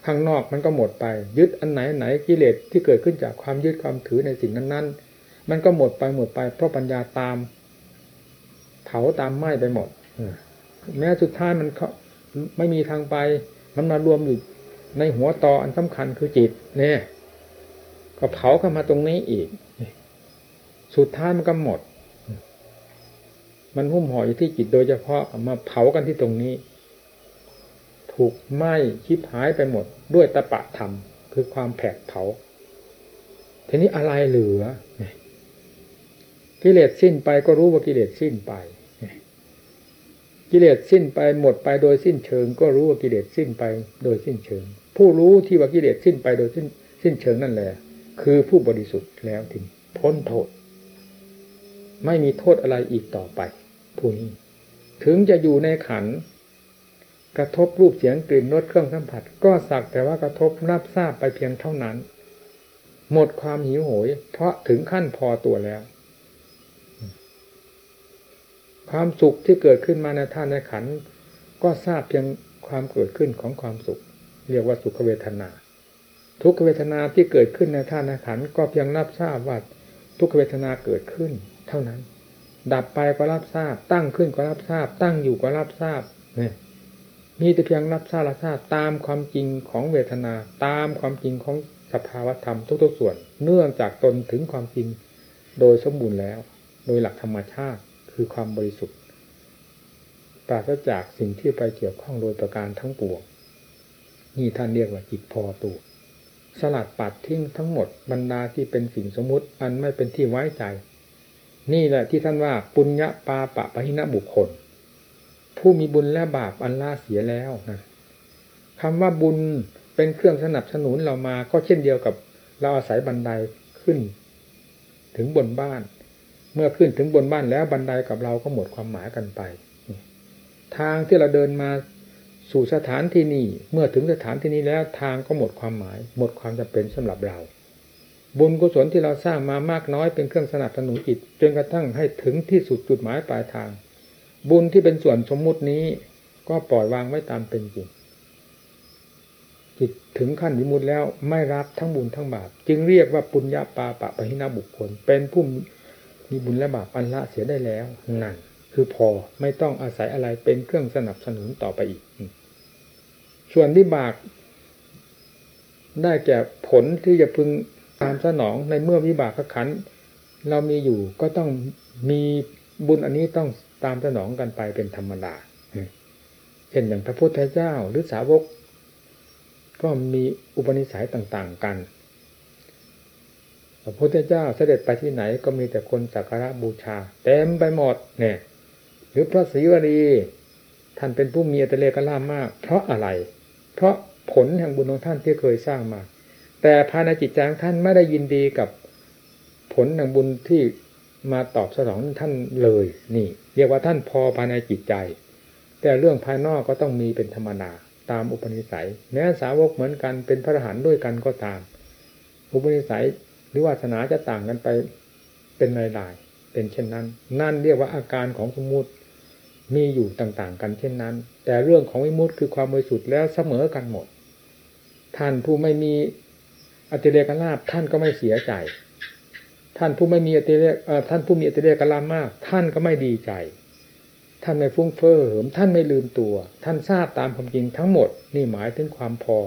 ข้างนอกมันก็หมดไป ยึดอันไหนไหนกิเลสที่เกิดขึ้นจากความยึดความถือในสิ่งนั้นๆ มันก็หมดไปหมดไป เพราะปัญญาตาม เผาตามไหม้ไปหมดแม้สุดท้ายมันไม่มีทางไป มันมารวมอยู่ในหัวต่ออันสำคัญคือจิต เนี่ย ก็เผาเข้ามาตรงนี้อีก สุดท้ายมันก็หมด มันหุ้มห่ออยู่ที่จิตโดยเฉพาะมาเผากันที่ตรงนี้ ถูกไหม้ชิบหายไปหมด ด้วยตะปะธรรม คือความแผดเผา ทีนี้อะไรเหลือกิเลสสิ้นไปก็รู้ว่ากิเลสสิ้นไป กิเลสสิ้นไปหมดไปโดยสิ้นเชิง ก็รู้ว่ากิเลสสิ้นไปโดยสิ้นเชิง ผู้รู้ที่ว่ากิเลสสิ้นไปโดยสิ้นสิ้นเชิงนั่นแหละ คือผู้บริสุทธิ์แล้วถึงพ้นโทษ ไม่มีโทษอะไรอีกต่อไป ผู้นี้ถึงจะอยู่ในขัน กระทบรูปเสียงกลิ่นรสเครื่องสัมผัส ก็สักแต่ว่ากระทบรับทราบไปเพียงเท่านั้น หมดความหิวโหย เพราะถึงขั้นพอตัวแล้ว ความสุขที่เกิดขึ้นมาในท่านในขัน ก็ทราบเพียงความเกิดขึ้นของความสุข เรียกว่าสุขเวทนา ทุกเวทนาที่เกิดขึ้นในท่านขัน ก็เพียงรับทราบว่าทุกเวทนาเกิดขึ้น เท่านั้น ดับไปก็รับทราบ ตั้งขึ้นก็รับทราบ ตั้งอยู่ก็รับทราบเนี่ยมีแต่เพียงรับทราบรับทราบตามความจริงของเวทนา ตามความจริงของสภาวธรรมทุกๆส่วน เนื่องจากตนถึงความจริงโดยสมบูรณ์แล้ว โดยหลักธรรมชาติคือความบริสุทธิ์ปราศจากสิ่งที่ไปเกี่ยวข้องโดยประการทั้งปวงนี่ท่านเรียกว่าจิตพอตัวสลัดปัดทิ้งทั้งหมดบรรดาที่เป็นสิ่งสมมุติอันไม่เป็นที่ไว้ใจ นี่แหละที่ท่านว่าปุญญาปาปะปะหินะบุคคล ผู้มีบุญและบาปอันล่าเสียแล้วนะคำว่าบุญเป็นเครื่องสนับสนุนเรามาก็เช่นเดียวกับเราอาศัยบันไดขึ้น ถึงบนบ้าน เมื่อขึ้นถึงบนบ้านแล้วบันไดกับเราก็หมดความหมายกันไป ทางที่เราเดินมาสู่สถานที่นี้ เมื่อถึงสถานที่นี้แล้วทางก็หมดความหมาย หมดความจำเป็นสำหรับเรา บุญกุศลที่เราสร้างมามากน้อยเป็นเครื่องสนับสนุนจิตจนกระทั่งให้ถึงที่สุดจุดหมายปลายทาง บุญที่เป็นส่วนสมมุตินี้ก็ปล่อยวางไว้ตามเป็นจริงจิตถึงขั้นวิมุตแล้วไม่รับทั้งบุญทั้งบาปจึงเรียกว่าปุญญาปาปะปะหินาบุคคล เป็นผู้มีบุญและบาปอันละเสียได้แล้วนั่นคือพอไม่ต้องอาศัยอะไรเป็นเครื่องสนับสนุนต่อไปอีก ส่วนวิบาก ได้แก่ผลที่จะพึง ตามสนองในเมื่อวิบากขันเรามีอยู่ก็ต้องมีบุญอันนี้ต้องตามสนองกันไปเป็นธรรมดาเช่นอย่างพระพุทธเจ้าหรือสาวก ก็มีอุปนิสัยต่าง ๆ กัน พระพุทธเจ้าเสด็จไปที่ไหนก็มีแต่คนสักการะบูชา เต็มไปหมดเนี่ย หรือพระศรีวลีท่านเป็นผู้มีอัตเลกล่ามาก เพราะอะไร เพราะผลแห่งบุญของท่านที่เคยสร้างมา แต่ภายในจิตใจของท่านไม่ได้ยินดีกับผลแห่งบุญที่มาตอบสนองท่านเลย นี่ เรียกว่าท่านพอภายในจิตใจ แต่เรื่องภายนอกก็ต้องมีเป็นธรรมดาตามอุปนิสัย แม้สาวกเหมือนกันเป็นพระอรหันต์ด้วยกันก็ตาม อุปนิสัยหรือวาสนาจะต่างกันไปเป็นรายๆเป็นเช่นนั้น นั่นเรียกว่าอาการของสมมุติมีอยู่ต่างๆ กันเช่นนั้น แต่เรื่องของวิมุตติคือความบริสุทธิ์แล้วเสมอกันหมด ท่านผู้ไม่มี อติเรกลาภท่านก็ไม่เสียใจ ท่านผู้ไม่มีอติเรกท่านผู้มีอติเรกลาภมาก ท่านก็ไม่ดีใจ ท่านไม่ฟุ้งเฟ้อเหิม ท่านไม่ลืมตัว ท่านทราบตามความจริงทั้งหมด นี่หมายถึงความพอ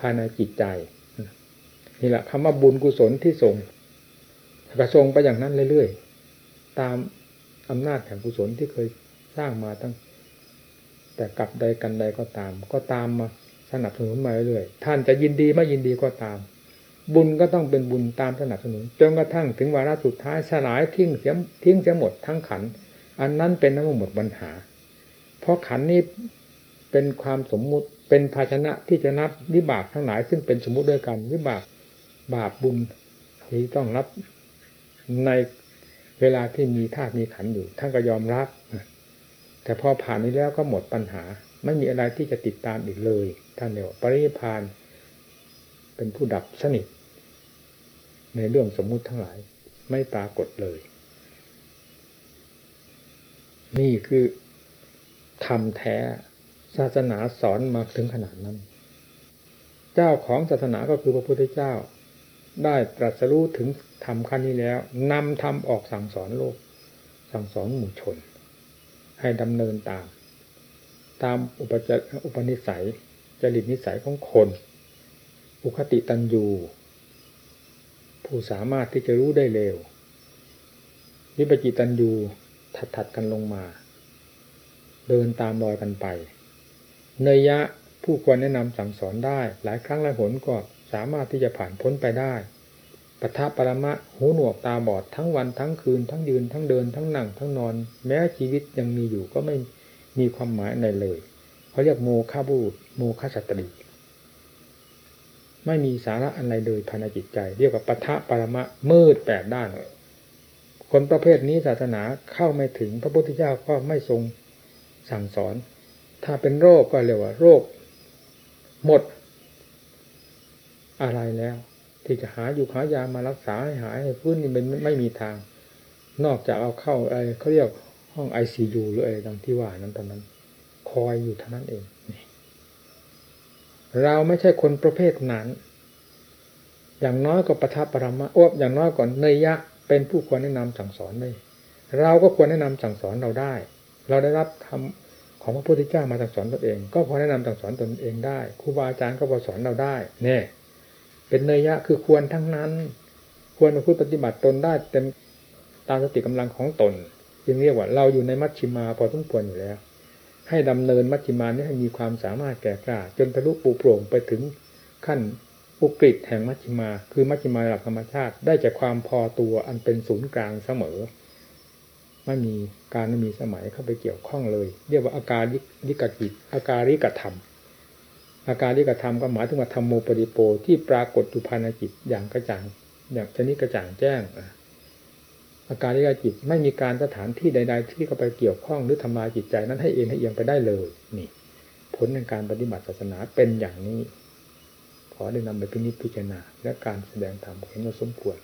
ภายในจิตใจ นี่แหละคำว่าบุญกุศลที่ส่งกระทรงไปอย่างนั้นเรื่อยๆ ตามอำนาจแห่งกุศลที่เคยสร้างมาตั้ง แต่กลับใดกันใดก็ตาม ก็ตามมาสนับสนุนมาเรื่อยๆ ท่านจะยินดีไม่ยินดีก็ตาม บุญก็ต้องเป็นบุญตามสนับสนุนจนกระทั่งถึงวาระสุดท้ายสลายทิ้งเสียทิ้งเสียหมดทั้งขัน อันนั้นเป็นน้ำหมดปัญหา เพราะขันนี้เป็นความสมมุติเป็นภาชนะที่จะนับวิบากทั้งหลาย ซึ่งเป็นสมมุติด้วยกันวิบากบาปบุญที่ต้องรับในเวลาที่มีธาตุมีขันอยู่ท่านก็ยอมรับ แต่พอผ่านนี้แล้วก็หมดปัญหา ไม่มีอะไรที่จะติดตามอีกเลยท่านเดียวปริพาน เป็นผู้ดับสนิท ในเรื่องสมมุติทั้งหลาย ไม่ปรากฏเลย นี่คือทำแท้ศาสนาสอนมาถึงขนาดนั้น เจ้าของศาสนาก็คือพระพุทธเจ้า ได้ตรัสรู้ถึงทำขั้นนี้แล้วนำทำออกสั่งสอนโลก สั่งสอนหมู่ชน ให้ดำเนินตาม ตามอุปจอุปนิสัยจริตนิสัยของคน อุคติตันยูผู้สามารถที่จะรู้ได้เร็ว วิปจิตันยูถัดถัดกันลงมา เดินตามรอยกันไป เนยยะผู้ควรแนะนำสั่งสอนได้ หลายครั้งหลายหนก็สามารถที่จะผ่านพ้นไปได้ปทะปรมะหูหนวกตาบอดทั้งวันทั้งคืน ทั้งยืนทั้งเดินทั้งนั่งทั้งนอน แม้ชีวิตยังมีอยู่ก็ไม่มีความหมายในเลยเขาเรียกโมฆะบูตโมฆะสตรี ไม่มีสาระอะไรเลยภายในจิตใจ เรียกว่าปทะปรมะมืดแปดด้านคนประเภทนี้ศาสนาเข้าไม่ถึงพระพุทธเจ้าก็ไม่ทรงสั่งสอน ถ้าเป็นโรคก็เรียกว่า โรค หมด อะไรแล้ว ที่จะหาอยู่หายามารักษาให้หายให้พื้นนี่มันไม่มีทาง นอกจากเอาเข้าอะไรเขาเรียกห้องไอซียูหรืออะไรดังที่ว่านั้นตอนนั้น คอยอยู่เท่านั้นเอง เราไม่ใช่คนประเภทนั้น อย่างน้อยก็ประทับปรมาโอ้อย่างน้อยก่อนเนยยะเป็นผู้ควรแนะนำสั่งสอนได้ เราก็ควรแนะนำสั่งสอนเราได้ เราได้รับทำของพระพุทธเจ้ามาสั่งสอนตนเอง ก็พอแนะนำสั่งสอนตนเองได้ ครูบาอาจารย์ก็พอสอนเราได้ เนี่ย เป็นเนยยะคือควรทั้งนั้น ควรมาพูดปฏิบัติตนได้เต็มตามสติกำลังของตน จึงเรียกว่าเราอยู่ในมัชชิมาพอสมควรอยู่แล้ว ให้ดำเนินมัชชิมานี้ให้มีความสามารถแก่กล้าจนทะลุปูโปร่งไปถึงขั้นอุกฤษแห่งมัชชิมา คือมัชชิมาหลักธรรมชาติ ได้จากความพอตัวอันเป็นศูนย์กลางเสมอ ไม่มีการไม่มีสมัยเข้าไปเกี่ยวข้องเลย เรียกว่าอาการลิกจิตอาการลิกธรรม อาการลิกธรรมก็หมายถึงว่าธรรมโมปริโปที่ปรากฏอยู่ภายในจิตอย่างกระจ่าง อย่างชนิดกระจ่างแจ้ง อาการลิกจิตไม่มีการสถานที่ใด ๆ ที่เข้าไปเกี่ยวข้องหรือทำลายจิตใจนั้นให้เอ็นให้เอียงไปได้เลยนี่ ผลในการปฏิบัติศาสนาเป็นอย่างนี้ ขอได้นำไปพินิจพิจารณาและการแสดงธรรมเห็นว่าสมควร